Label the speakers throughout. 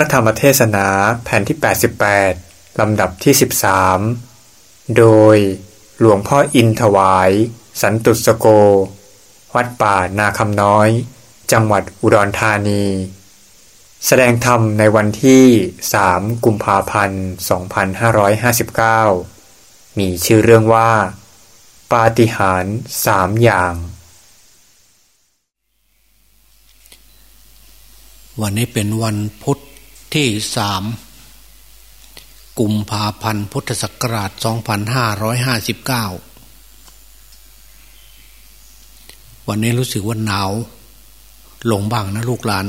Speaker 1: ระธรรมเทศนาแผ่นที่ 88 ลำดับที่ 13 โดยหลวงพ่ออินถวาย สันตุสโก วัดป่านาคำน้อย จังหวัดอุดรธานี แสดงธรรมในวันที่ 3 กุมภาพันธ์ 2559 มีชื่อเรื่องว่า ปาฏิหาริย์สามอย่าง
Speaker 2: วันนี้เป็นวันพุทธ ที่สามกุมภาพันธ์พุทธศักราช 2559 วันนี้รู้สึกว่าหนาว ลงบ้างนะลูกหลาน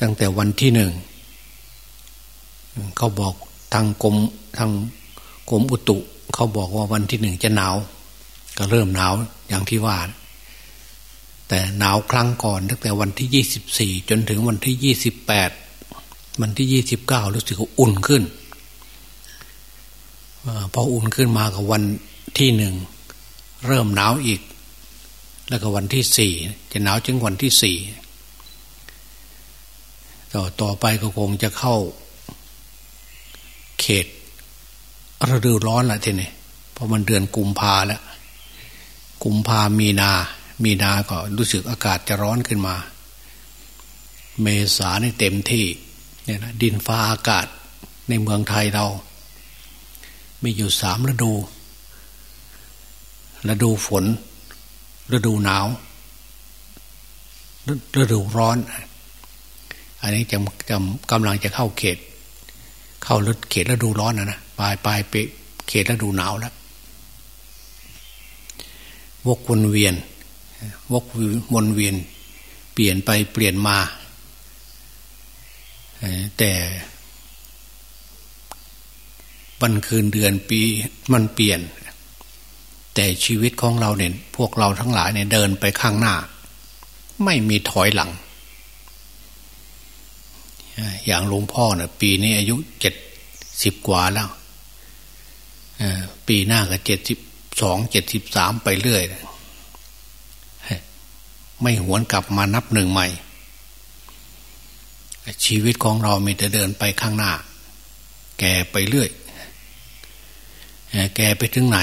Speaker 2: ตั้งแต่วันที่หนึ่ง เขาบอกทางกรมทางกรมอุตุ เขาบอกว่าวันที่หนึ่งจะหนาว ก็เริ่มหนาวอย่างที่ว่า แต่หนาวครั้งก่อนตั้งแต่วันที่ยี่สิบสี่จนถึงวันที่ยี่สิบแปดวันที่ยี่สิบเก้ารู้สึกอุ่นขึ้นอพออุ่นขึ้นมากับวันที่หนึ่งเริ่มหนาวอีก แล้วก็วันที่สี่จะหนาวถึงวันที่สี่ต่อต่อไปก็คงจะเข้า เขตฤดูร้อนละทีนี้เพราะมันเดือนกุมภาแล้วกุมภามีนา มีนาก็รู้สึกอากาศจะร้อนขึ้นมา เมษาเนี่เต็มที่เนี่ยนะดินฟ้าอากาศในเมืองไทยเรา มีอยู่สามฤดู ฤดูฝน ฤดูหนาว ฤดูร้อน อันนี้จะจะกำลังจะเข้าเขต เข้าฤดูเขตฤดูร้อนนะนะปลายปลายเปเขตฤดูหนาวแล้ววกวนเวียน วกวนเวียน เปลี่ยนไปเปลี่ยนมา แต่วันคืนเดือนปีมันเปลี่ยน แต่ชีวิตของเราเนี่ยพวกเราทั้งหลายเนี่ยเดินไปข้างหน้า ไม่มีถอยหลัง อย่างหลวงพ่อเนี่ยปีนี้อายุเจ็ดสิบกว่าแล้วปีหน้าก็เจ็ดสิบสองเจ็ดสิบสามไปเรื่อย ไม่หวนกลับมานับหนึ่งใหม่ ชีวิตของเรามีแต่เดินไปข้างหน้า แก่ไปเรื่อย แก่ไปถึงไหน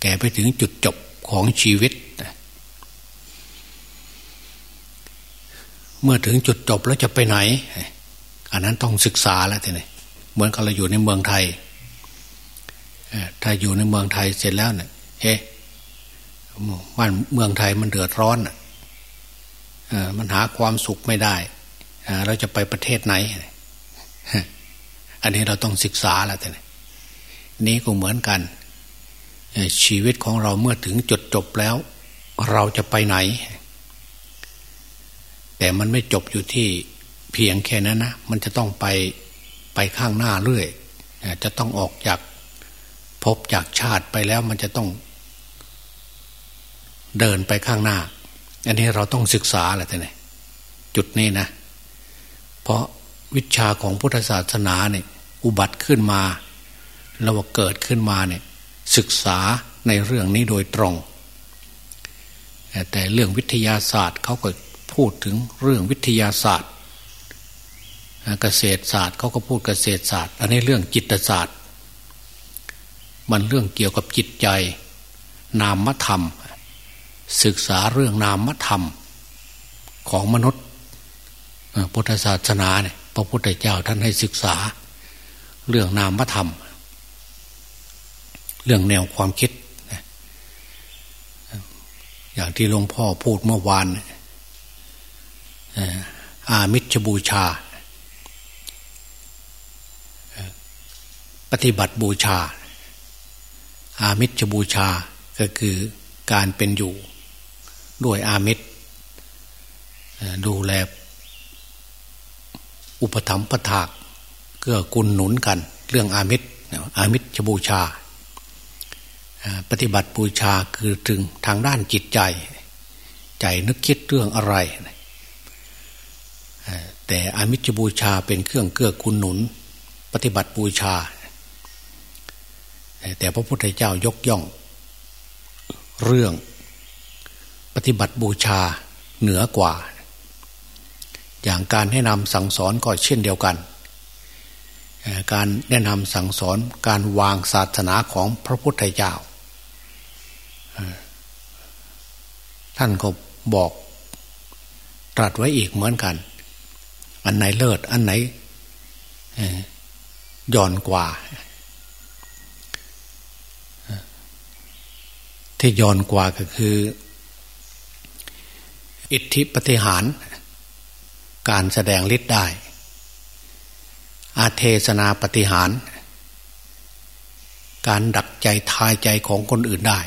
Speaker 2: แก่ไปถึงจุดจบของชีวิต เมื่อถึงจุดจบแล้วจะไปไหน อันนั้นต้องศึกษาแล้วทีนี้เหมือนกับเราอยู่ในเมืองไทยถ้าอยู่ในเมืองไทยเสร็จแล้วเนี่ยเฮ้ บ้านเมืองไทยมันเดือดร้อนอมันหาความสุขไม่ได้เราจะไปประเทศไหน อันนี้เราต้องศึกษาและท่านนี้ก็เหมือนกันชีวิตของเราเมื่อถึงจุดจบแล้ว เราจะไปไหน แต่มันไม่จบอยู่ที่เพียงแค่นั้นนะมันจะต้องไปไปข้างหน้าเรื่อยจะต้องออกจากพบจากชาติไปแล้วมันจะต้อง เดินไปข้างหน้า อันนี้เราต้องศึกษาแหละท่านจุดนี้นะ เพราะวิชาของพุทธศาสนาเนี่ยอุบัติขึ้นมาแล้วว่าเกิดขึ้นมาเนี่ยศึกษาในเรื่องนี้โดยตรง แต่เรื่องวิทยาศาสตร์เขาก็พูดถึงเรื่องวิทยาศาสตร์เกษตรศาสตร์เขาก็พูดเกษตรศาสตร์ อันนี้เรื่องจิตศาสตร์ มันเรื่องเกี่ยวกับจิตใจ นามธรรม ศึกษาเรื่องนามธรรมของมนุษย์พุทธศาสนาเนี่ยพระพุทธเจ้าท่านให้ศึกษา เรื่องนามธรรม เรื่องแนวความคิด อย่างที่หลวงพ่อพูดเมื่อวานอามิชบูชา ปฏิบัติบูชา อามิชบูชาก็คือการเป็นอยู่ ด้วยอามิตรดูแล อุปถัมภะถากเกื้อกูลหนุนกัน เรื่องอามิตรอามิตรจะบูชา ปฏิบัติบูชาคือถึงทางด้านจิตใจ ใจนึกคิดเรื่องอะไร แต่อามิตรบูชาเป็นเครื่องเกื้อกูลหนุน ปฏิบัติบูชา แต่พระพุทธเจ้ายกย่อง เรื่อง ฏิบัติบูชาเหนือกว่าออย่างการแนะนำสั่งสอนก็เช่นเดียวกัน การแนะนำสั่งสอนการวางศาสนาของพระพุทธเจ้าท่านก็บอกตรัสไว้อีกเหมือนกัน อันไหนเลิศ อันไหนย่อนกว่า ที่ย่อนกว่าก็คือ อิทธิปฏิหาร การแสดงฤทธิ์ได้ อาเทศนาปฏิหาร การดักใจทายใจของคนอื่นได้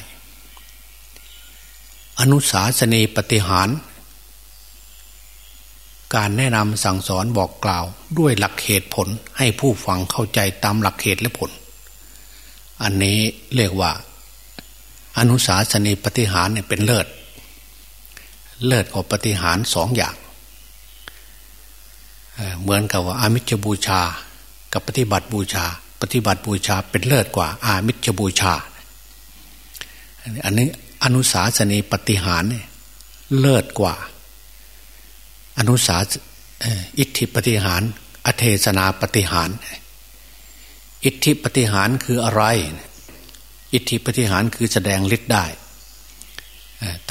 Speaker 2: อนุสาสนีปฏิหาร การแนะนำสั่งสอนบอกกล่าวด้วยหลักเหตุผลให้ผู้ฟังเข้าใจตามหลักเหตุและผล อันนี้เรียกว่า อนุสาสนีปฏิหารเนี่ยเป็นเลิศเเลิศกว่าปฏิหารสองอย่างเหมือนกับว่าอามิจบูชา กับปฏิบัติบูชา ปฏิบัติบูชาเป็นเลิศกว่า อามิจบูชา อันนี้อนุสาสนีปฏิหารเเลิศกว่า อนุสาอิทธิปฏิหาร อเทศนาปฏิหาร อิทธิปฏิหารคืออะไร อิทธิปฏิหารคือแสดงฤทธิ์ได้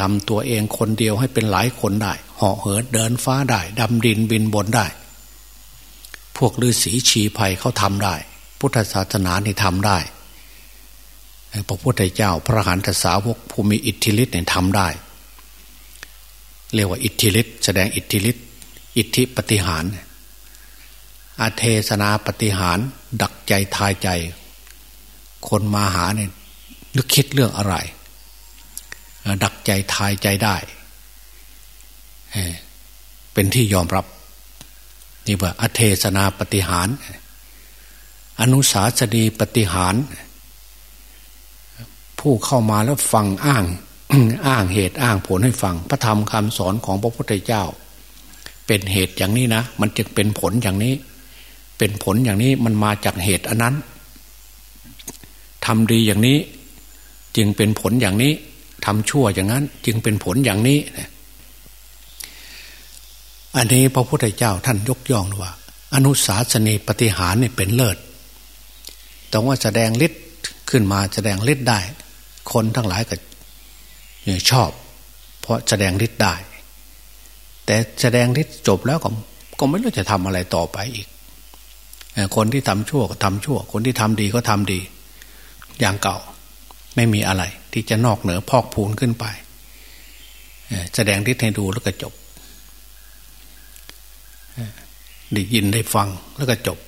Speaker 2: ทำตัวเองคนเดียวให้เป็นหลายคนได้เหาะเหินเดินฟ้าได้ดำดินบินบนได้ พวกฤาษีชีภัยเขาทำได้ พุทธศาสนานี่ทำได้พระพุทธเจ้าพระหันตสาวกภูมิอิทธิฤทธิ์เนี่ยทำได้ เรียกว่าอิทธิฤทธิ์แสดงอิทธิฤทธิ์อิทธิปฏิหารอาเทศนาปฏิหาร ดักใจทายใจ คนมาหาเนี่ยนึกคิดเรื่องอะไร ดักใจทายใจได้ เป็นที่ยอมรับ นี่ว่าอเทศนาปฏิหาร อนุสาสนีปฏิหาร ผู้เข้ามาแล้วฟังอ้างอ้างเหตุอ้างผลให้ฟัง พระธรรมคำสอนของพระพุทธเจ้า เป็นเหตุอย่างนี้นะ มันจึงเป็นผลอย่างนี้ เป็นผลอย่างนี้มันมาจากเหตุอันนั้นทำดีอย่างนี้จึงเป็นผลอย่างนี้ ทำชั่วอย่างนั้น จึงเป็นผลอย่างนี้อันนี้พระพุทธเจ้าท่านยกย่องว่า อนุสาสนีปฏิหารเนี่ยเป็นเลิศต้องว่าแสดงฤทธิ์ขึ้นมาแสดงฤทธิ์ได้ คนทั้งหลายก็ชอบ เพราะแสดงฤทธิ์ได้ แต่แสดงฤทธิ์จบแล้วก็ก็ไม่รู้จะทำอะไรต่อไปอีก คนที่ทำชั่วก็ทำชั่ว คนที่ทำดีก็ทำดี อย่างเก่าไม่มีอะไร ที่จะนอกเหนือพอกพูนขึ้นไป แสดงฤทธิ์ให้ดูแล้วก็จบได้ยินได้ฟังแล้วก็จบ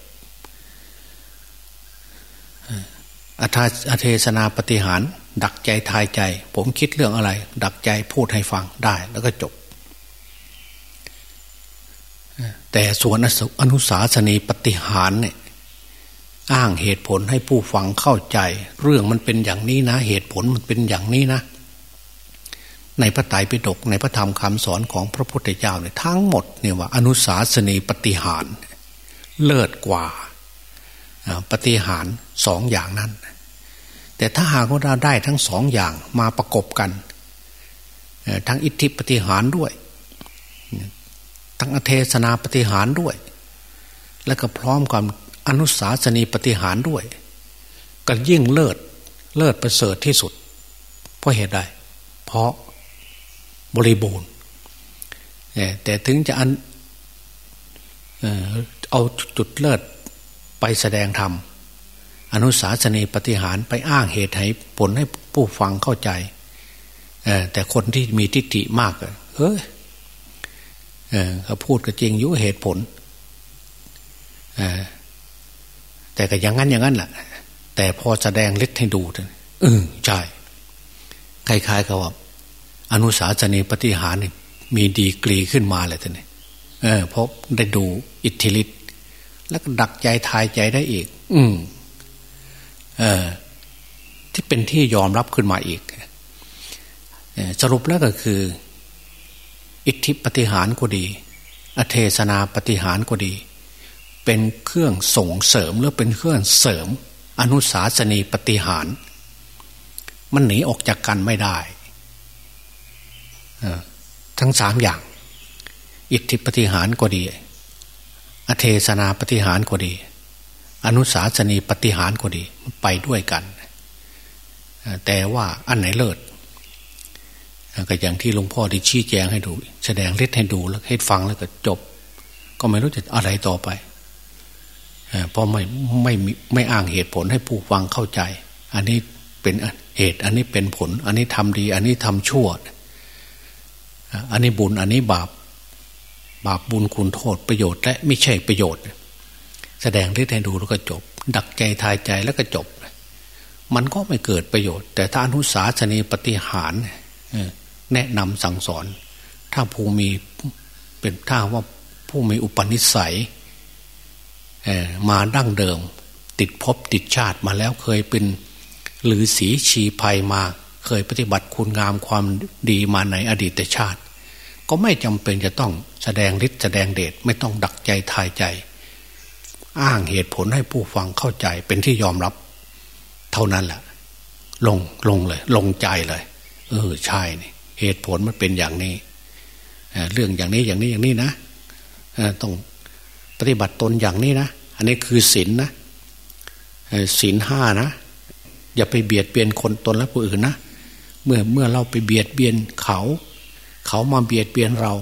Speaker 2: อัเทศนาปฏิหาร ดักใจทายใจ ผมคิดเรื่องอะไร ดักใจพูดให้ฟังได้แล้วก็จบ แต่ส่วนอนุสาสนีปฏิหารเนี่ย อ้างเหตุผลให้ผู้ฟังเข้าใจ เรื่องมันเป็นอย่างนี้นะ เหตุผลมันเป็นอย่างนี้นะ ในพระไตรปิฎกในพระธรรมคำสอนของพระพุทธเจ้าเนี่ยทั้งหมดเนี่ยว่าอนุสาสนีปฏิหารเลิศกว่าปฏิหารสองอย่างนั้น แต่ถ้าหากว่าเราได้ทั้งสองอย่างมาประกบกัน ทั้งอิทธิปฏิหารด้วย ทั้งอเทศนาปฏิหารด้วย และก็พร้อมกับ อนุสาสนีปฏิหารด้วยก็ยิ่งเลิศเลิศประเสริฐที่สุด เพราะเหตุใด เพราะบริบูรณ์แต่ถึงจะอันเอาจุดเลิศไปแสดงธรรม อนุสาสนีปฏิหารไปอ้างเหตุให้ผลให้ผู้ฟังเข้าใจ แต่คนที่มีทิฏฐิมากเฮ้ยเขาพูดก็จริงยุ่เหตุผล แต่ก็อย่างนั้นอย่างนั้นแหละแต่พอแสดงฤทธิ์ให้ดูเออใช่คล้ายๆกับว่า อนุสาสนีปฏิหารนี่มีดีกรีขึ้นมาเลยท่านนี่เออเพราะได้ดูอิทธิฤทธิ์แล้วก็ดักใจทายใจได้อีก อืมที่เป็นที่ยอมรับขึ้นมาอีกสรุปแล้วก็คือ อิทธิปฏิหารก็ดี อเทศนาปฏิหารก็ดี เป็นเครื่องส่งเสริมหรือเป็นเครื่องเสริม อนุสาสนีปฏิหาร มันหนีออกจากกันไม่ได้ทั้งสามอย่าง อิทธิปฏิหารก็ดี อเทศนาปฏิหารก็ดี อนุสาสนีปฏิหารก็ดีไปด้วยกัน แต่ว่าอันไหนเลิศก็อย่างที่หลวงพ่อได้ชี้แจงให้ดู แสดงฤทธิ์ให้ดูแล้วให้ฟังแล้วก็จบ ก็ไม่รู้จะอะไรต่อไป เพราะไม่ไม่ไม่อ้างเหตุผลให้ผู้ฟังเข้าใจ อันนี้เป็นเหตุ อันนี้เป็นผล อันนี้ทำดี อันนี้ทำชั่ว อันนี้บุญ อันนี้บาป บาปบุญคุณโทษประโยชน์ และไม่ใช่ประโยชน์ แสดงฤทธิ์ให้ดูแล้วก็จบ ดักใจทายใจแล้วก็จบ มันก็ไม่เกิดประโยชน์ แต่ถ้าอนุสาสนีปฏิหารแนะนำสั่งสอน ถ้าผู้มีเป็นถ้าว่าผู้มีอุปนิสัย มาดั้งเดิม ติดภพติดชาติมาแล้วเคยเป็นหรือสีชีภัยมา เคยปฏิบัติคุณงามความดีมาในอดีตชาติ ก็ไม่จำเป็นจะต้องแสดงฤทธิ์แสดงเดชไม่ต้องดักใจทายใจ อ้างเหตุผลให้ผู้ฟังเข้าใจเป็นที่ยอมรับ เท่านั้นแหละลงลงเลย ลงใจเลย เออใช่นี่เหตุผลมันเป็นอย่างนี้เรื่องอย่างนี้อย่างนี้อย่างนี้นะต้อง ปฏิบัติตนอย่างนี้นะ อันนี้คือศีลนนะศีลห้านะ อย่าไปเบียดเบียนคนตนและผู้อื่นนะ เมื่อเมื่อเราไปเบียดเบียนเขา เขามาเบียดเบียนเรา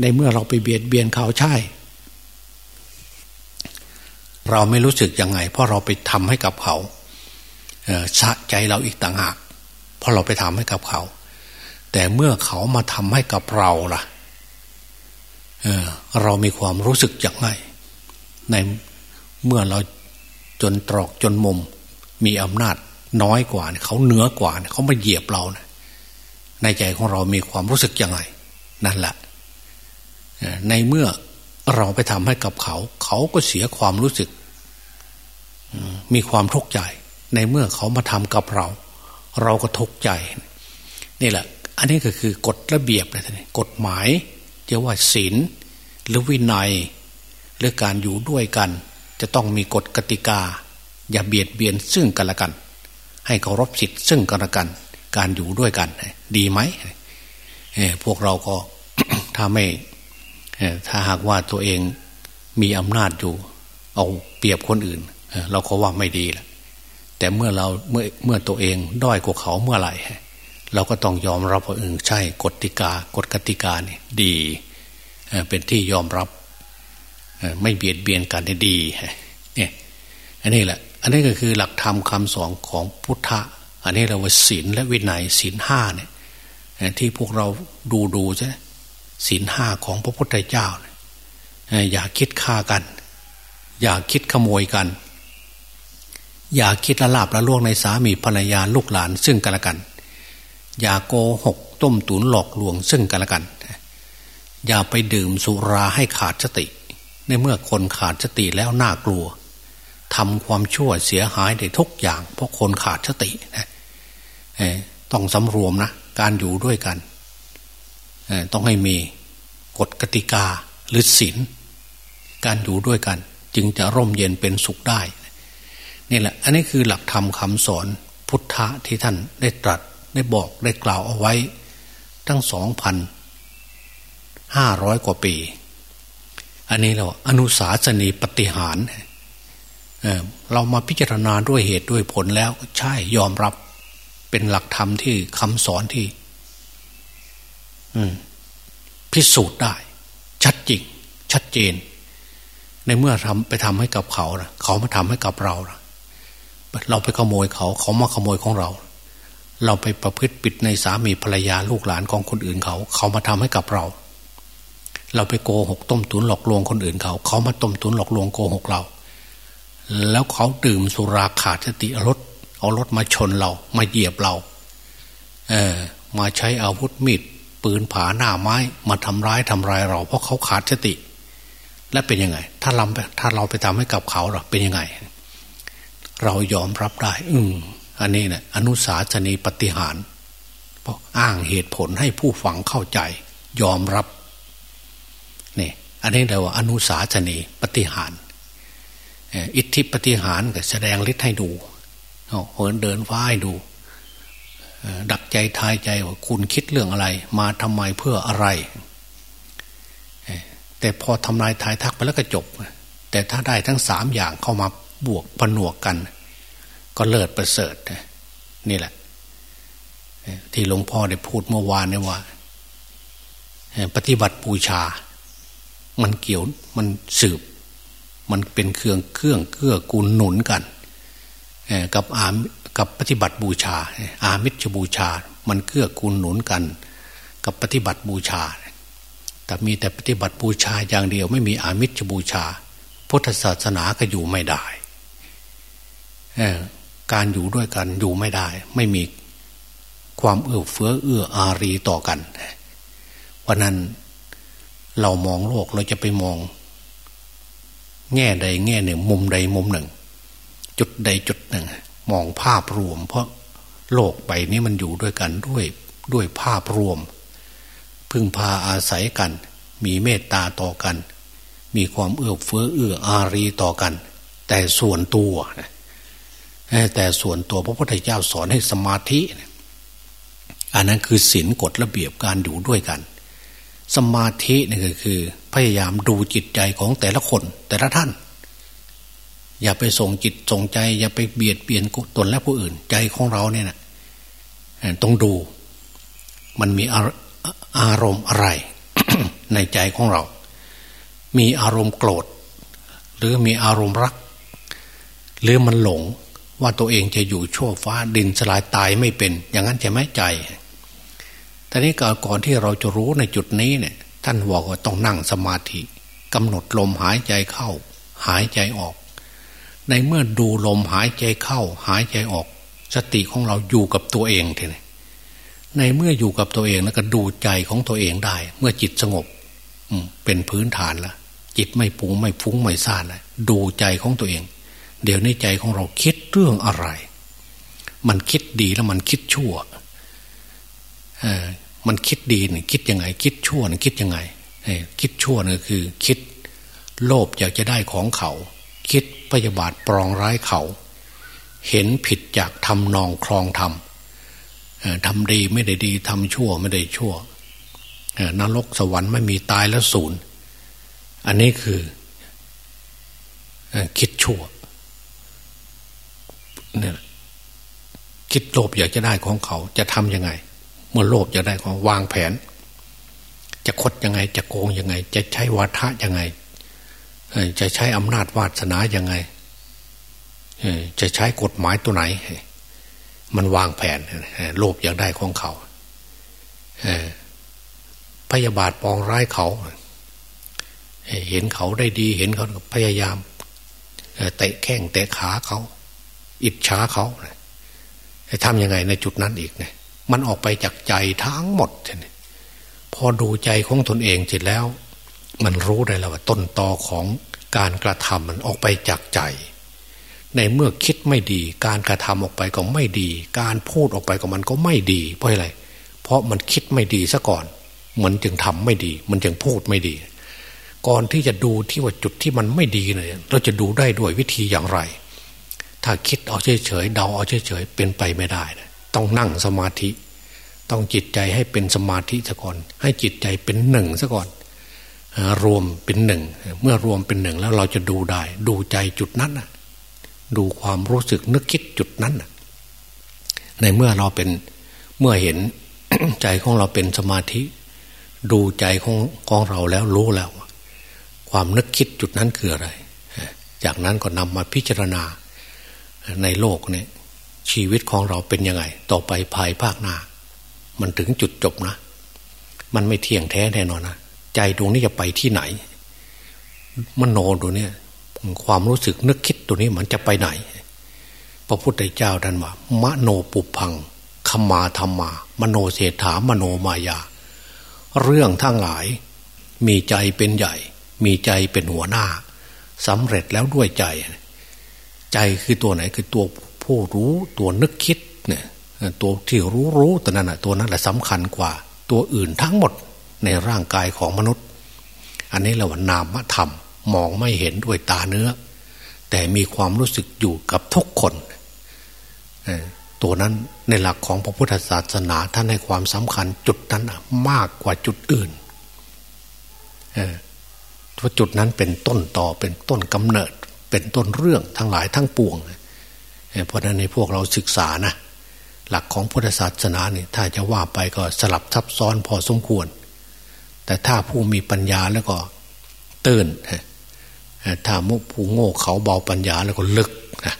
Speaker 2: ในเมื่อเราไปเบียดเบียนเขาใช่ เราไม่รู้สึกยังไง เพราะเราไปทำให้กับเขาสะใจเราอีกต่างหาก เพราะเราไปทำให้กับเขา แต่เมื่อเขามาทำให้กับเราล่ะ เรามีความรู้สึกอย่างไรในเมื่อเราจนตรอกจนมุม มีอำนาจน้อยกว่า เขาเหนือกว่าเขามาเหยียบเรานะในใจของเรามีความรู้สึกอย่างไรนั่นแหละในเมื่อเราไปทำให้กับเขา เขาก็เสียความรู้สึก มีความทุกข์ใจ ในเมื่อเขามาทำกับเรา เราก็ทุกข์ใจ นี่แหละ อันนี้ก็คือกฎระเบียบเลยท่านกฎหมาย จะว่าศีลหรือวินัยหรือการอยู่ด้วยกัน จะต้องมีกฎกติกา อย่าเบียดเบียนซึ่งกันและกัน ให้เคารพสิทธิ์ซึ่งกันและกัน การอยู่ด้วยกัน ดีไหมพวกเราก็ถ้าไม่ถ้าหากว่าตัวเองมีอำนาจอยู่ เอาเปรียบคนอื่น เราก็ว่าไม่ดีแหละแต่เมื่อเราเมื่อเมื่อตัวเองด้อยกว่าเขาเมื่อไหร่ เราก็ต้องยอมรับว่าเออใช่กติกากฎกติกาเนี่ยดีเป็นที่ยอมรับไม่เบียดเบียนกันดีเนี่ยอันนี้แหละ อันนี้ก็คือหลักธรรมคำสอนของพุทธะอันนี้เราว่าศีลและวินัยศีลห้าเนี่ยที่พวกเราดูดูใช่ศีลห้าของพระพุทธเจ้าอย่าคิดฆ่ากัน อย่าคิดขโมยกัน อย่าคิดละลาบละล่วงในสามีภรรยาลูกหลานซึ่งกันและกัน อย่าโกหกต้มตุ๋นหลอกลวงซึ่งกันและกัน อย่าไปดื่มสุราให้ขาดสติ ในเมื่อคนขาดสติแล้วน่ากลัวทำความชั่วเสียหายได้ทุกอย่าง เพราะคนขาดสตินะต้องสำรวมนะ การอยู่ด้วยกัน ต้องให้มีกฎกติกาหรือศีลการอยู่ด้วยกัน จึงจะร่มเย็นเป็นสุขได้นี่แหละ อันนี้คือหลักธรรมคำสอนพุทธะที่ท่านได้ตรัส ได้บอกได้กล่าวเอาไว้ตั้งสองพันห้าร้อยกว่าปี อันนี้เราอนุสาสนีปฏิหารเเรามาพิจารณาด้วยเหตุด้วยผลแล้วใช่ยอมรับเป็นหลักธรรมที่คำสอนที่พิสูจน์ได้ ชัดจริง ชัดเจน ในเมื่อทำไปทำให้กับเขานะเขามาทำให้กับเรานะเราไปขโมยเขา เขามาขโมยของเรา เราไปประพฤติปิดในสามีภรรยาลูกหลานของคนอื่นเขา เขามาทำให้กับเรา เราไปโกหกต้มตุนหลอกลวงคนอื่นเขา เขามาต้มตุนหลอกลวงโกหกเรา แล้วเขาดื่มสุราขาดสติรถเอารถมาชนเรา มาเหยียบเรา เออ มาใช้อาวุธมีดปืนผาหน้าไม้ มาทำร้ายทำลายเรา เพราะเขาขาดสติ และเป็นยังไง ถ้าเราถ้าเราไปทำให้กับเขาเราเป็นยังไง เรายอมรับได้ อืม อันนี้เนะี่ยอนุสาสนีปฏิหารเพราะอ้างเหตุผลให้ผู้ฟังเข้าใจ ยอมรับนี่อันนี้เรียกว่าอนุสาสนีปฏิหารอิทธิปฏิหารก็แสดงฤทธิ์ให้ดูเหินเดินฟ้าให้ดูดักใจทายใจว่าคุณคิดเรื่องอะไร มาทำไมเพื่ออะไร แต่พอทำลายทายทักไปแล้วก็จบ แต่ถ้าได้ทั้งสามอย่างเข้ามาบวกผนวกกัน ก็เลิศประเสริฐนี่แหละ ที่หลวงพ่อได้พูดเมื่อวานเนี่ยว่า ปฏิบัติบูชา มันเกี่ยวมันสืบ มันเป็นเครื่องเครื่องเกื้อกูลหนุนกันกับอากับปฏิบัติบูชา อามิชบูชา มันเกื้อกูลหนุนกัน กับปฏิบัติบูชา แต่มีแต่ปฏิบัติบูชาอย่างเดียวไม่มีอามิชบูชา พุทธศาสนาก็อยู่ไม่ได้ การอยู่ด้วยกันอยู่ไม่ได้ ไม่มีความเอื้อเฟื้อเอื้ออารีต่อกันเพราะนั้นเรามองโลกเราจะไปมอง แง่ใดแง่หนึ่ง มุมใดมุมหนึ่ง จุดใดจุดหนึ่ง มองภาพรวม เพราะโลกใบนี้มันอยู่ด้วยกันด้วยด้วยภาพรวม พึ่งพาอาศัยกัน มีเมตตาต่อกัน มีความเอื้อเฟื้อเอื้ออารีต่อกัน แต่ส่วนตัว แต่ส่วนตัวพระพุทธเจ้าสอนให้สมาธิอันนั้นคือศีลกฎระเบียบการอยู่ด้วยกัน สมาธินี่ก็คือ พยายามดูจิตใจของแต่ละคน แต่ละท่าน อย่าไปส่งจิตส่งใจ อย่าไปเบียดเบียนตนและผู้อื่น ใจของเราเนี่ยนะต้องดู มันมีอารมณ์อะไร ในใจของเรา มีอารมณ์โกรธ หรือมีอารมณ์รัก หรือมันหลง ว่าตัวเองจะอยู่ชั่วฟ้าดินสลายตายไม่เป็น อย่างนั้นจะไม่ใจต่นี้ก่อนที่เราจะรู้ในจุดนี้เนี่ย ท่านบอกว่าต้องนั่งสมาธิกำหนดลมหายใจเข้า หายใจออก ในเมื่อดูลมหายใจเข้า หายใจออก สติของเราอยู่กับตัวเองทีนี้ในเมื่ออยู่กับตัวเองแล้วก็ดูใจของตัวเองได้ เมื่อจิตสงบอืเป็นพื้นฐานละจิตไม่ปุงไม่ฟุ้งไม่ซ่านแล้วดูใจของตัวเอง เดี๋ยวในใจของเราคิดเรื่องอะไร มันคิดดีแล้วมันคิดชั่วเออมันคิดดีเนี่ยคิดยังไง คิดชั่วเนี่ยคิดยังไงคิดชั่วเนี่ยคือ คิดโลภอยากจะได้ของเขา คิดพยาบาทปรองร้ายเขา เห็นผิดจากทำนองครองทำทำดีไม่ได้ดีทำชั่วไม่ได้ชั่วนรกสวรรค์ไม่มีตายแล้วศูนย์ อันนี้คือคิดชั่ว เนี่ยคิดโลภอยากจะได้ของเขา จะทำยังไง เมื่อโลภอยากได้ของวางแผน จะคดยังไง จะโกงยังไง จะใช้วาทะยังไงจะใช้อำนาจวาสนายังไงจะใช้กฎหมายตัวไหน มันวางแผนโลภอยากได้ของเขาพยาบาทปองร้ายเขาเห็นเขาได้ดี เห็นเขาพยายามเตะแข้งเตะขาเขา อิจฉาเขาทำยังไงในจุดนั้นอีกเนี่ยมันออกไปจากใจทั้งหมดเลยพอดูใจของตนเองเสร็จแล้ว มันรู้ได้แล้วว่าต้นตอของการกระทำมันออกไปจากใจ ในเมื่อคิดไม่ดี การกระทำออกไปก็ไม่ดี การพูดออกไปก็มันก็ไม่ดี เพราะอะไร เพราะมันคิดไม่ดีซะก่อน มันจึงทำไม่ดี มันจึงพูดไม่ดี ก่อนที่จะดูที่ว่าจุดที่มันไม่ดีเนี่ยเราจะดูได้ด้วยวิธีอย่างไร ถ้าคิดเอาเฉยๆเดาเอาเฉยๆเป็นไปไม่ได้นะต้องนั่งสมาธิ ต้องจิตใจให้เป็นสมาธิซะก่อน ให้จิตใจเป็นหนึ่งซะก่อนรวมเป็นหนึ่ง เมื่อรวมเป็นหนึ่งแล้วเราจะดูได้ ดูใจจุดนั้นดูความรู้สึกนึกคิดจุดนั้นในเมื่อเราเป็นเมื่อเห็นใจของเราเป็นสมาธิ ดูใจของของเราแล้วรู้แล้ว ความนึกคิดจุดนั้นคืออะไร จากนั้นก็นำมาพิจารณา ในโลกเนี่ยชีวิตของเราเป็นยังไง ต่อไปภายภาคหน้า มันถึงจุดจบนะ มันไม่เที่ยงแท้แน่นอนนะใจดวงนี้จะไปที่ไหนมโนตัวนี้ความรู้สึกนึกคิดตัวนี้มันจะไปไหน พระพุทธเจ้าท่านว่ามโนปุพังขมาธรรมา มโนเศรษฐามโนมายา เรื่องทั้งหลาย มีใจเป็นใหญ่ มีใจเป็นหัวหน้าสำเร็จแล้วด้วยใจ ใจคือตัวไหนคือตัวผู้รู้ตัวนึกคิดเนี่ยตัวที่รู้รู้ตัวนั้นตัวนั้นแหละสำคัญกว่า ตัวอื่นทั้งหมดในร่างกายของมนุษย์ อันนี้เราว่านามธรรมมองไม่เห็นด้วยตาเนื้อ แต่มีความรู้สึกอยู่กับทุกคนตัวนั้นในหลักของพระพุทธศาสนาท่านให้ความสำคัญจุดนั้นมากกว่าจุดอื่นเพราะจุดนั้นเป็นต้นต่อเป็นต้นกำเนิด เป็นต้นเรื่องทั้งหลายทั้งปวง เพราะนั้นในพวกเราศึกษานะหลักของพุทธศาสนาเนี่ยถ้าจะว่าไปก็สลับซับซ้อนพอสมควร แต่ถ้าผู้มีปัญญาแล้วก็ตื่นถ้ามุผู้โง่เขาเบาปัญญาแล้วก็ลึกนะ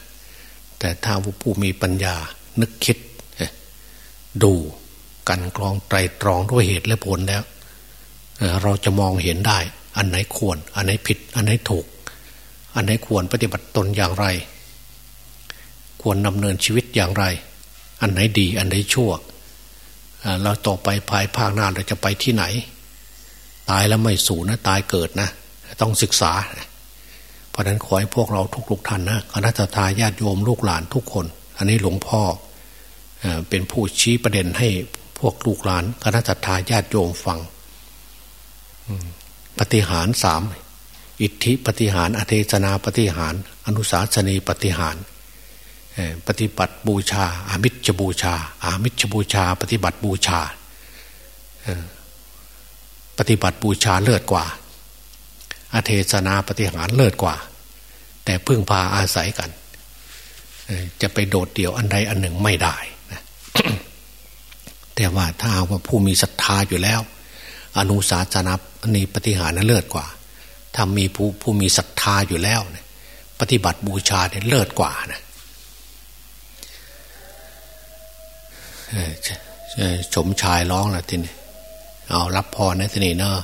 Speaker 2: แต่ถ้าผู้มีปัญญานึกคิด ดูกันกรองไตรตรองด้วยเหตุและผลแล้ว เราจะมองเห็นได้ อันไหนควร อันไหนผิด อันไหนถูก อันไหนควรปฏิบัติตนอย่างไร ควรดำเนินชีวิตอย่างไร อันไหนดีอันไหนชั่วเราต่อไปภายภาคหน้าเราจะไปที่ไหน ตายแล้วไม่สูญนะตายเกิดนะ ต้องศึกษา เพราะนั้นขอให้พวกเราทุกๆท่านนะคณะทาญาติโยมลูกหลานทุกคน อันนี้หลวงพ่อเป็นผู้ชี้ประเด็นให้พวกลูกหลานคณะทาญาติโยมฟังปฏิหารสาม อิทธิปฏิหารอเทศนาปฏิหารอนุสาสนีปฏิหารปฏิบัติบูชา อามิชบูชา อามิชบูชา ปฏิบัติบูชาปฏิบัติบูชาเลิศกว่า อเทศนาปฏิหารเลิศกว่า แต่พึ่งพาอาศัยกัน จะไปโดดเดี่ยวอันใดอันหนึ่งไม่ได้แต่ว่าถ้าว่าผู้มีศรัทธาอยู่แล้ว อนุสาสนาอันนี้ปฏิหารนั้นเลิศกว่า ถ้ามีผู้ผู้มีศรัทธาอยู่แล้วเนี่ยปฏิบัติบูชาเนี่ยเลิศกว่านะสมชายร้องแล้วทีนี้เอารับพรนะทีนี้เนาะ